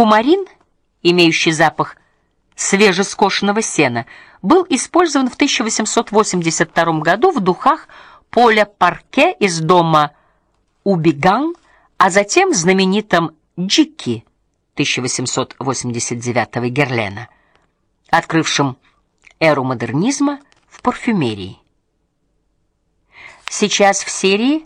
Кумарин, имеющий запах свежескошенного сена, был использован в 1882 году в духах Поля Парке из дома Убиган, а затем в знаменитом Джики 1889 Герлена, открывшем эру модернизма в парфюмерии. Сейчас в серии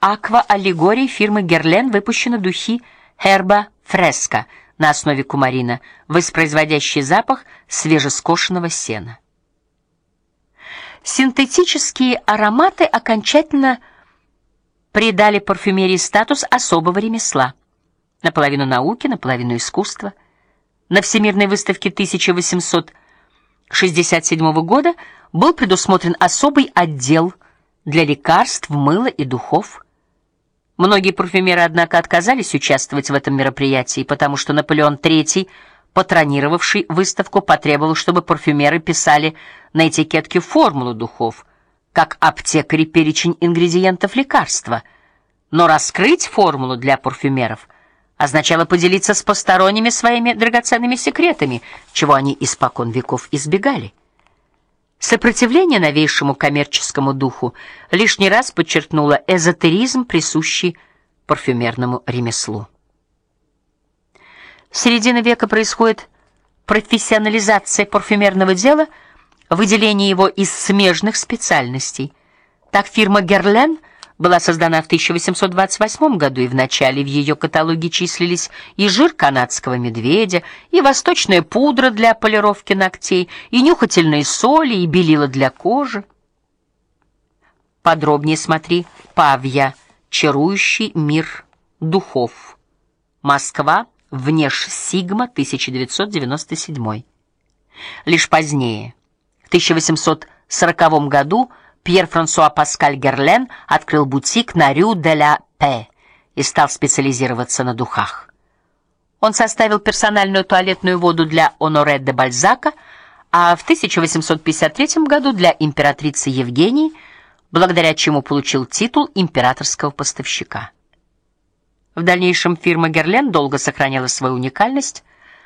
Аква Аллегории фирмы Герлен выпущены духи Herba Fresca на основе кумарина, воспроизводящие запах свежескошенного сена. Синтетические ароматы окончательно придали парфюмерии статус особого ремесла, наполовину науки, наполовину искусства. На Всемирной выставке 1867 года был предусмотрен особый отдел для лекарств, мыла и духов. Многие парфюмеры, однако, отказались участвовать в этом мероприятии, потому что Наполеон III, патронировавший выставку, потребовал, чтобы парфюмеры писали на этикетке формулу духов, как аптекари перечень ингредиентов лекарства. Но раскрыть формулу для парфюмеров означало поделиться с посторонними своими драгоценными секретами, чего они испокон веков избегали. Сопротивление новейшему коммерческому духу лишний раз подчеркнуло эзотеризм, присущий парфюмерному ремеслу. С середины века происходит профессионализация парфюмерного дела, выделение его из смежных специальностей. Так фирма Герлен – была создана в 1828 году, и в начале в ее каталоге числились и жир канадского медведя, и восточная пудра для полировки ногтей, и нюхательные соли, и белила для кожи. Подробнее смотри Павья. Чарующий мир духов. Москва. Внеш Сигма, 1997. Лишь позднее, в 1840 году, Пьер-Франсуа Паскаль Герлен открыл бутик на Рю де ла Пе и стал специализироваться на духах. Он составил персональную туалетную воду для Оноре де Бальзака, а в 1853 году для императрицы Евгении, благодаря чему получил титул императорского поставщика. В дальнейшем фирма Герлен долго сохраняла свою уникальность,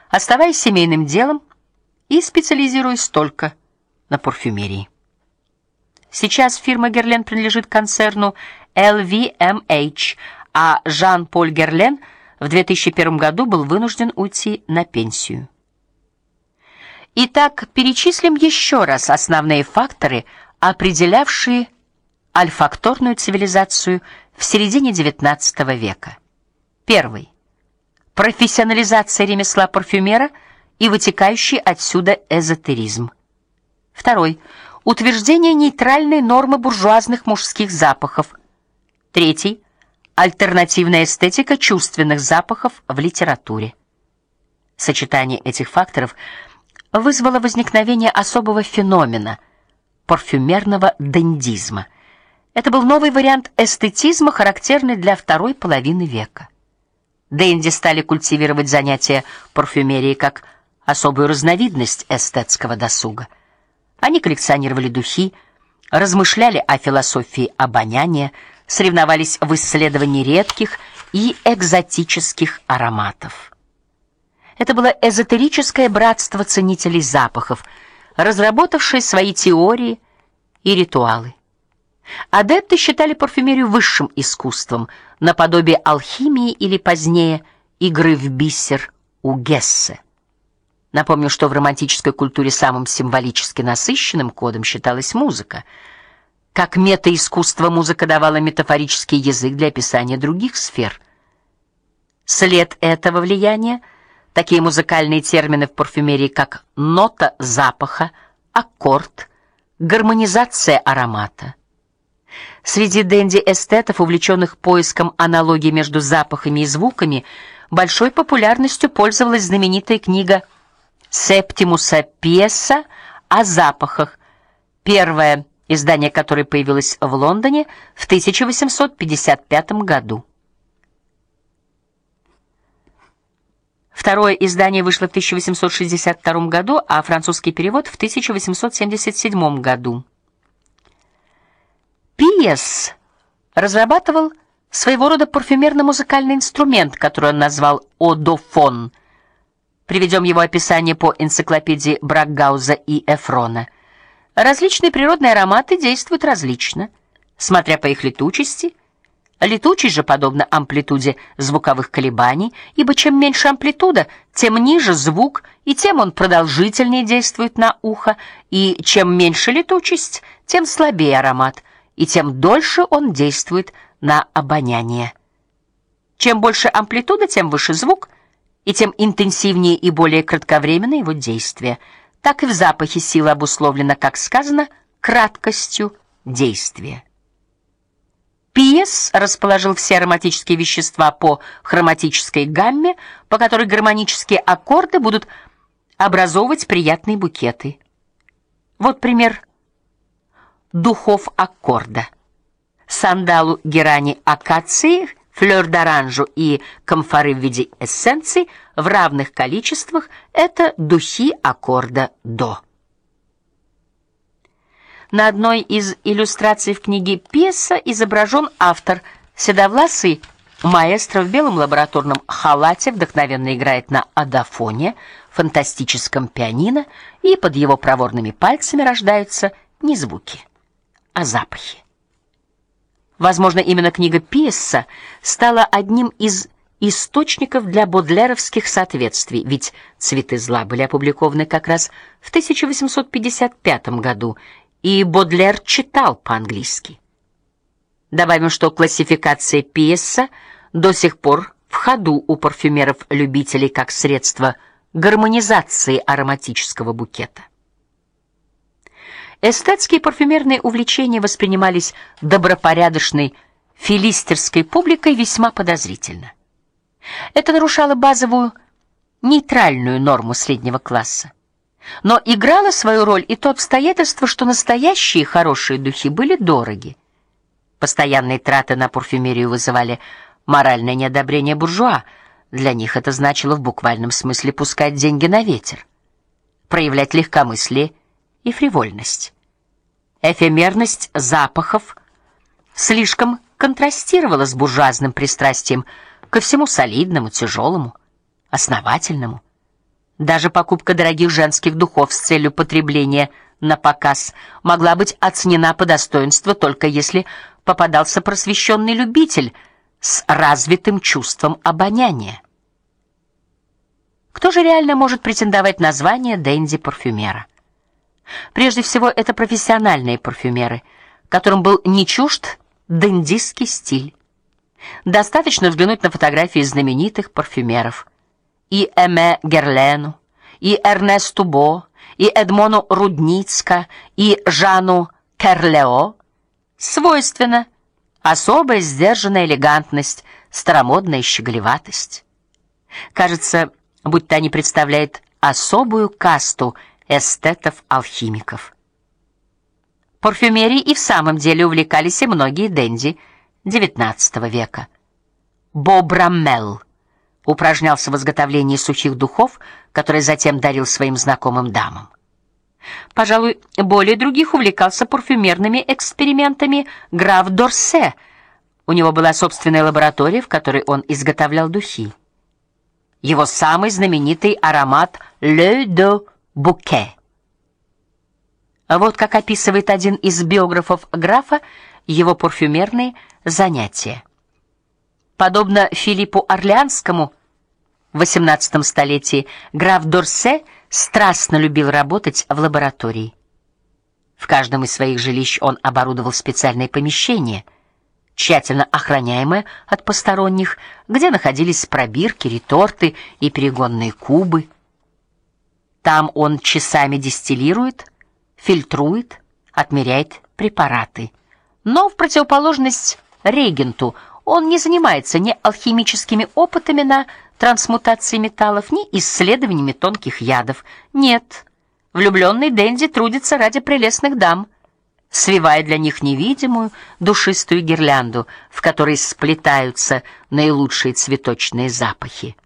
оставаясь семейным делом и специализируясь только на парфюмерии. Сейчас фирма Герлен принадлежит концерну LVMH, а Жан-Поль Герлен в 2001 году был вынужден уйти на пенсию. Итак, перечислим еще раз основные факторы, определявшие альфакторную цивилизацию в середине XIX века. Первый профессионализация ремесла парфюмера и вытекающий отсюда эзотеризм. Второй утверждение нейтральной нормы буржуазных мужских запахов. Третий альтернативная эстетика чувственных запахов в литературе. Сочетание этих факторов вызвало возникновение особого феномена парфюмерного дендизма. Это был новый вариант эстетизма, характерный для второй половины века. Денди стали культивировать занятия парфюмерией как особую разновидность эстетского досуга. Они коллекционировали духи, размышляли о философии обоняния, соревновались в исследовании редких и экзотических ароматов. Это было эзотерическое братство ценителей запахов, разработавшее свои теории и ритуалы. Адепты считали парфюмерию высшим искусством, наподобие алхимии или позднее игры в бисер у Гессе. Напомню, что в романтической культуре самым символически насыщенным кодом считалась музыка. Как метаискусство музыка давала метафорический язык для описания других сфер. След этого влияния такие музыкальные термины в парфюмерии, как нота запаха, аккорд, гармонизация аромата. Среди денди-эстетов, увлеченных поиском аналогий между запахами и звуками, большой популярностью пользовалась знаменитая книга Септимуса Пьеса о запахах, первое издание которой появилось в Лондоне в 1855 году. Второе издание вышло в 1862 году, а французский перевод в 1877 году. Пьес разрабатывал своего рода парфюмерно-музыкальный инструмент, который он назвал одофон – Приведем его описание по энциклопедии Бракгауза и Эфрона. Различные природные ароматы действуют различно, смотря по их летучести. Летучесть же подобна амплитуде звуковых колебаний, ибо чем меньше амплитуда, тем ниже звук, и тем он продолжительнее действует на ухо, и чем меньше летучесть, тем слабее аромат, и тем дольше он действует на обоняние. Чем больше амплитуда, тем выше звук, и тем интенсивнее и более кратковременно его действие. Так и в запахе сила обусловлена, как сказано, краткостью действия. Пиес расположил все ароматические вещества по хроматической гамме, по которой гармонические аккорды будут образовывать приятные букеты. Вот пример духов аккорда. Сандалу герани акации флёр д'оранжу и камфоры в виде эссенций в равных количествах это духи аккорда до. На одной из иллюстраций в книге Пьеса изображен автор седовласый маэстро в белом лабораторном халате вдохновенно играет на адафоне, фантастическом пианино, и под его проворными пальцами рождаются не звуки, а запахи. Возможно, именно книга Пиесса стала одним из источников для бодлеровских соответствий, ведь Цветы зла были опубликованы как раз в 1855 году, и Бодлер читал по-английски. Добавим, что классификация Пиесса до сих пор в ходу у парфюмеров-любителей как средство гармонизации ароматического букета. Эстетские парфюмерные увлечения воспринимались добропорядочной филистерской публикой весьма подозрительно. Это нарушало базовую нейтральную норму среднего класса. Но играло свою роль и то обстоятельство, что настоящие хорошие духи были дороги. Постоянные траты на парфюмерию вызывали моральное неодобрение буржуа. Для них это значило в буквальном смысле пускать деньги на ветер, проявлять легкомыслие и фривольность. Эфемерность запахов слишком контрастировала с буржуазным пристрастием ко всему солидному, тяжелому, основательному. Даже покупка дорогих женских духов с целью потребления на показ могла быть оценена по достоинству только если попадался просвещенный любитель с развитым чувством обоняния. Кто же реально может претендовать на звание денди-парфюмера? Прежде всего, это профессиональные парфюмеры, которым был не чужд дендистский стиль. Достаточно взглянуть на фотографии знаменитых парфюмеров: и Эме Герлену, и Эрнесту Бо, и Эдмону Рудницка, и Жану Керлео. Свойственно особая сдержанная элегантность, старомодная щеголеватость. Кажется, будто они представляют особую касту эстетов-алхимиков. Парфюмерией и в самом деле увлекались и многие денди XIX века. Бобрамел упражнялся в изготовлении сухих духов, которые затем дарил своим знакомым дамам. Пожалуй, более других увлекался парфюмерными экспериментами граф Дорсе. У него была собственная лаборатория, в которой он изготовлял духи. Его самый знаменитый аромат Le de Буке. А вот как описывает один из биографов графа его парфюмерные занятия. Подобно Филиппу Орлеанскому в XVIII столетии, граф Дорсе страстно любил работать в лаборатории. В каждом из своих жилищ он оборудовал специальное помещение, тщательно охраняемое от посторонних, где находились пробирки, реторты и перегонные кубы. Там он часами дистиллирует, фильтрует, отмеряет препараты. Но в противоположность регенту он не занимается ни алхимическими опытами на трансмутации металлов, ни исследованиями тонких ядов. Нет. Влюбленный денди трудится ради прелестных дам, свивая для них невидимую душистую гирлянду, в которой сплетаются наилучшие цветочные запахи.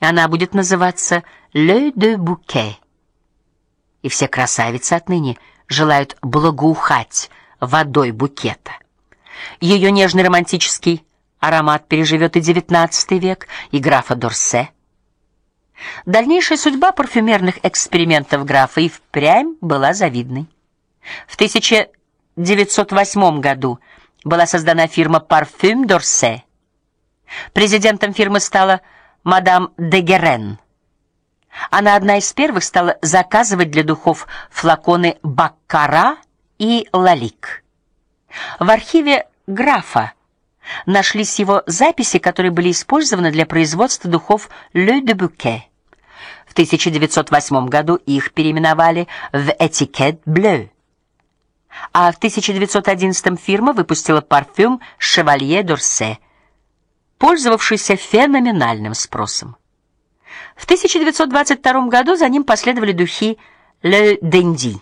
Она будет называться Le de Bouquet. И все красавицы отныне желают благоухать водой букета. Ее нежный романтический аромат переживет и XIX век, и графа Дорсе. Дальнейшая судьба парфюмерных экспериментов графа и впрямь была завидной. В 1908 году была создана фирма Parfum d'Orsay. Президентом фирмы стала мадам де Герен. Она одна из первых стала заказывать для духов флаконы Баккара и Лалик. В архиве графа нашлись его записи, которые были использованы для производства духов Le de Bouquet. В 1908 году их переименовали в Etiquette Bleu. А в 1911 фирма выпустила парфюм Chevalier d'Orsay, пользовавшийся феноменальным спросом. В 1922 году за ним последовали духи Le Dandy.